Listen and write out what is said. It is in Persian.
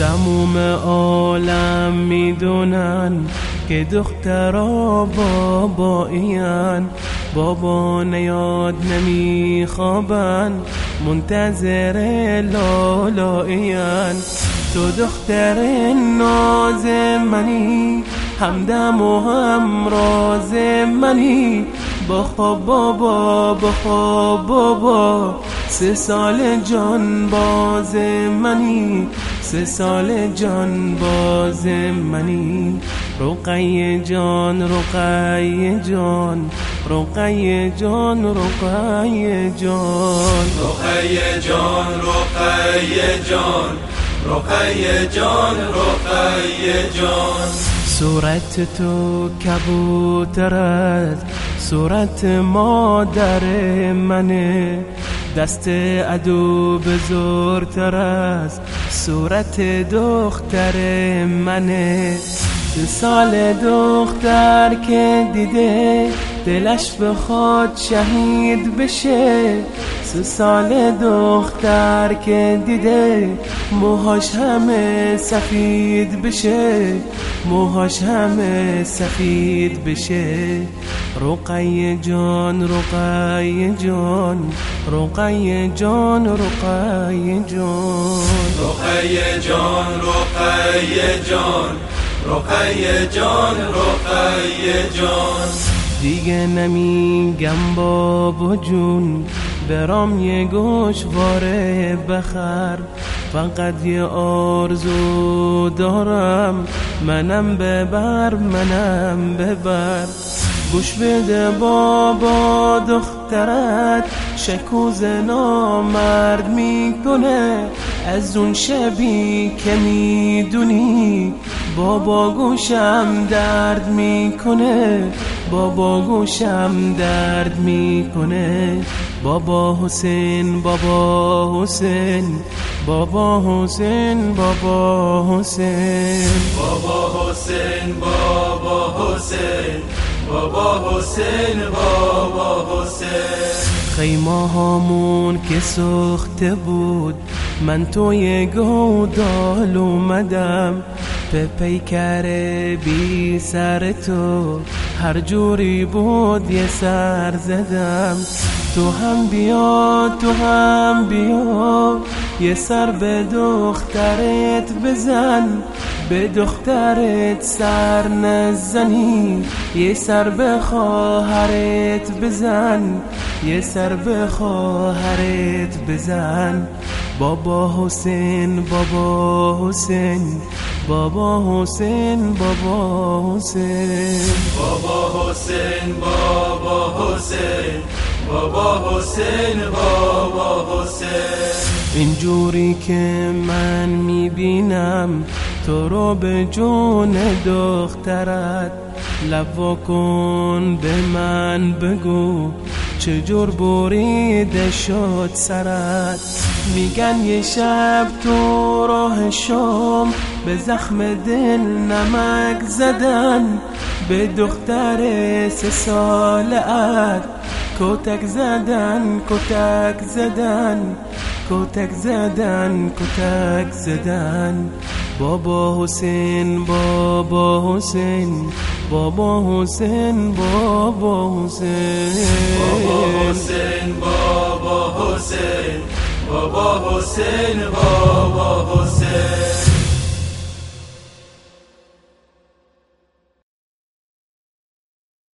تموم عالم می‌دونن که دخترا بابایین بابا نیاد نمیخوابن منتظر لالایین تو دختر ناز منی همدم و هم راز منی. بخواب بابا بخواب بابا سه سال جان باز منی سه سال جان باز منی. رقی جان رقی جان رقی جان رقی جان. رقی جان رقی جان رقی جان رقی جان. صورت تو کبوتر است صورت مادر منه. دست عدو بزرگتر است صورت دختر منه. سال دختر که دیده دلش بخواد شهید بشه. سه سال دختر که دیده موهاش همه سفید بشه. موهاش همه سفید بشه. رقی جان رقی جان. رقی جان رقی جان. رقی جان رقی جان. رقی جان رقی جان. دیگه نمیگم بابا جون. برام یه گوشواره بخر. فقط یه آرزو دارم. منم ببر منم ببر. گوش بده بابا دخترت. شکوز نامرد می‌کنه از اون شبی که می‌دونی. بابا گوشم درد می‌کنه بابا گوشم درد می‌کنه. بابا حسین بابا حسین بابا حسین بابا حسین. بابا حسین بابا حسین بابا حسین بابا حسین. خیمه هامون که سخته بود من توی گودال اومدم. به پیکر بی سر تو هر جوری بود یه سر زدم. تو هم بیا تو هم بیا. یه سر به دخترت بزن به دخترت سر نزنی. یه سر به خواهرت بزن یه سر به خواهرت بزن. بابا حسین بابا حسین بابا حسین بابا حسین. بابا حسین بابا حسین. بابا حسین بابا حسین. اینجوری که من می‌بینم تو رو به جون دخترت. لبا کن به من بگو چجور بریده شد سرت. میگن یه شب تو راه شام به زخم دل نمک زدن. به دختر سه سالت کتک زدن کتک زدن. کتک زدن کتک زدن. بابا حسین بابا حسین بابا حسین بابا حسین. بابا حسین بابا حسین. بابا حسین بابا